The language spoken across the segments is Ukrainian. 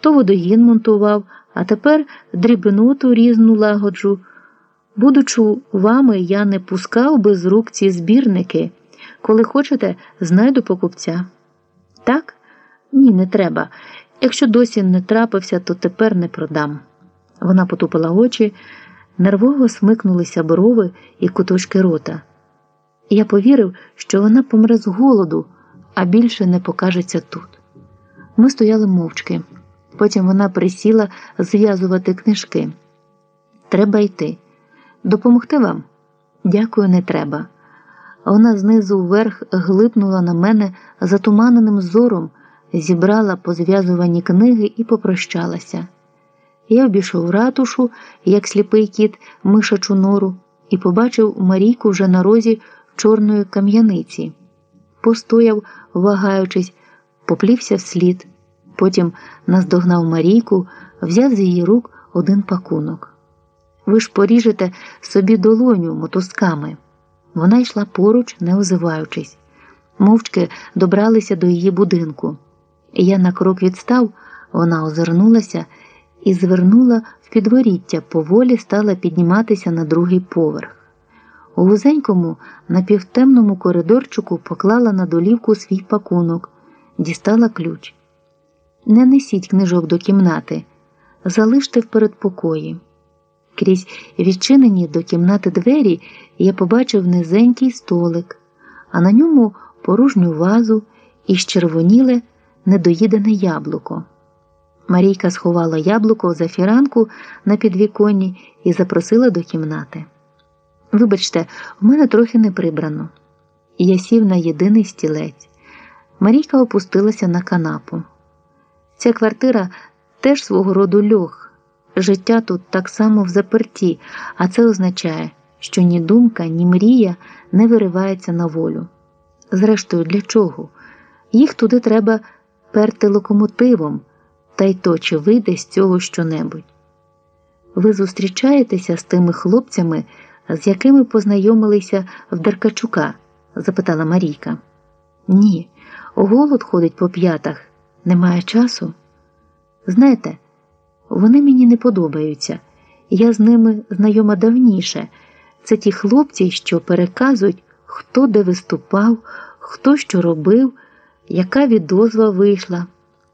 то водогін монтував, а тепер дрібноту різну лагоджу. Будучи вами, я не пускав би з рук ці збірники. Коли хочете, знайду покупця. Так? Ні, не треба. Якщо досі не трапився, то тепер не продам. Вона потупила очі, нервово смикнулися брови і куточки рота. Я повірив, що вона помре з голоду, а більше не покажеться тут. Ми стояли мовчки. Потім вона присіла зв'язувати книжки. Треба йти. Допомогти вам? Дякую, не треба. Вона знизу вверх глипнула на мене затуманеним зором, зібрала позв'язувані книги і попрощалася. Я обійшов ратушу, як сліпий кіт, мишачу нору, і побачив Марійку вже на розі чорної кам'яниці. Постояв, вагаючись, поплівся вслід. Потім наздогнав Марійку, взяв з її рук один пакунок. Ви ж поріжете собі долоню мотузками. Вона йшла поруч, не озиваючись. Мовчки добралися до її будинку. Я на крок відстав, вона озирнулася і звернула в підворіття, поволі стала підніматися на другий поверх. У вузенькому, напівтемному коридорчику поклала на долівку свій пакунок, дістала ключ. Не несіть книжок до кімнати, залиште в передпокої. Крізь відчинені до кімнати двері я побачив низенький столик, а на ньому порожню вазу і щервоніле недоїдене яблуко. Марійка сховала яблуко за фіранку на підвіконні і запросила до кімнати. Вибачте, в мене трохи не прибрано. Я сів на єдиний стілець. Марійка опустилася на канапу. Ця квартира теж свого роду льох. Життя тут так само в заперті, а це означає, що ні думка, ні мрія не виривається на волю. Зрештою, для чого? Їх туди треба перти локомотивом, та й то чи вийде з цього щонебудь. Ви зустрічаєтеся з тими хлопцями, з якими познайомилися в Деркачука? запитала Марійка. Ні, голод ходить по п'ятах, немає часу. Знаєте, вони мені не подобаються. Я з ними знайома давніше. Це ті хлопці, що переказують, хто де виступав, хто що робив, яка відозва вийшла,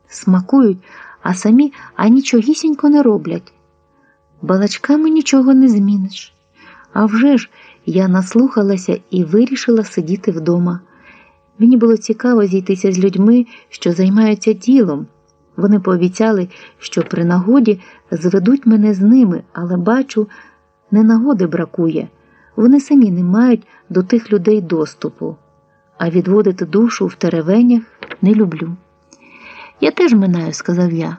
смакують, а самі анічогісінько не роблять. Балачками нічого не зміниш. А вже ж я наслухалася і вирішила сидіти вдома. Мені було цікаво зійтися з людьми, що займаються ділом. Вони пообіцяли, що при нагоді зведуть мене з ними, але бачу, не нагоди бракує. Вони самі не мають до тих людей доступу, а відводити душу в теревенях не люблю. Я теж минаю, сказав я.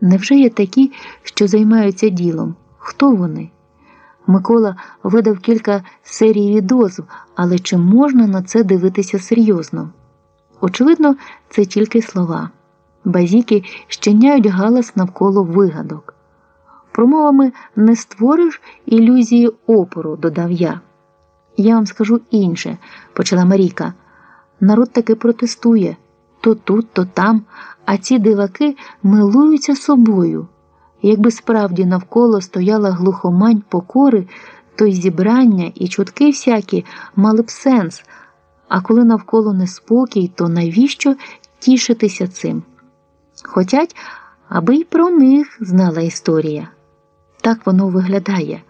Невже є такі, що займаються ділом? Хто вони? Микола видав кілька серій відозв, але чи можна на це дивитися серйозно? Очевидно, це тільки слова. Базіки щеняють галас навколо вигадок. Промовами не створиш ілюзії опору, додав я. Я вам скажу інше, почала Марійка. Народ таки протестує то тут, то там, а ці диваки милуються собою. Якби справді навколо стояла глухомань покори, то й зібрання і чутки всякі мали б сенс, а коли навколо неспокій, то навіщо тішитися цим? Хотять, аби й про них знала історія. Так воно виглядає.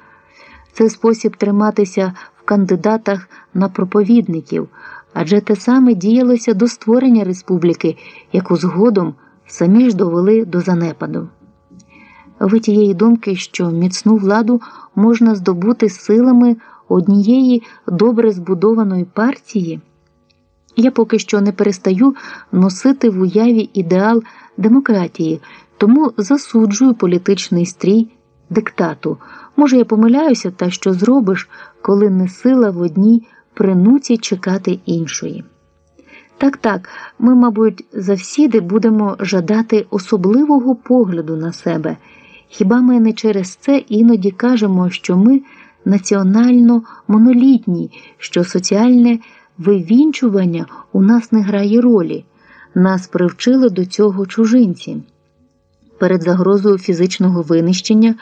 Це спосіб триматися в кандидатах на проповідників, адже те саме діялося до створення республіки, яку згодом самі ж довели до занепаду. Ви тієї думки, що міцну владу можна здобути силами однієї добре збудованої партії. Я поки що не перестаю носити в уяві ідеал демократії, тому засуджую політичний стрій диктату. Може, я помиляюся, та що зробиш, коли не сила в одній принуці чекати іншої. Так, так, ми, мабуть, завсіди будемо жадати особливого погляду на себе. Хіба ми не через це іноді кажемо, що ми національно монолітні, що соціальне вивінчування у нас не грає ролі, нас привчили до цього чужинці. перед загрозою фізичного винищення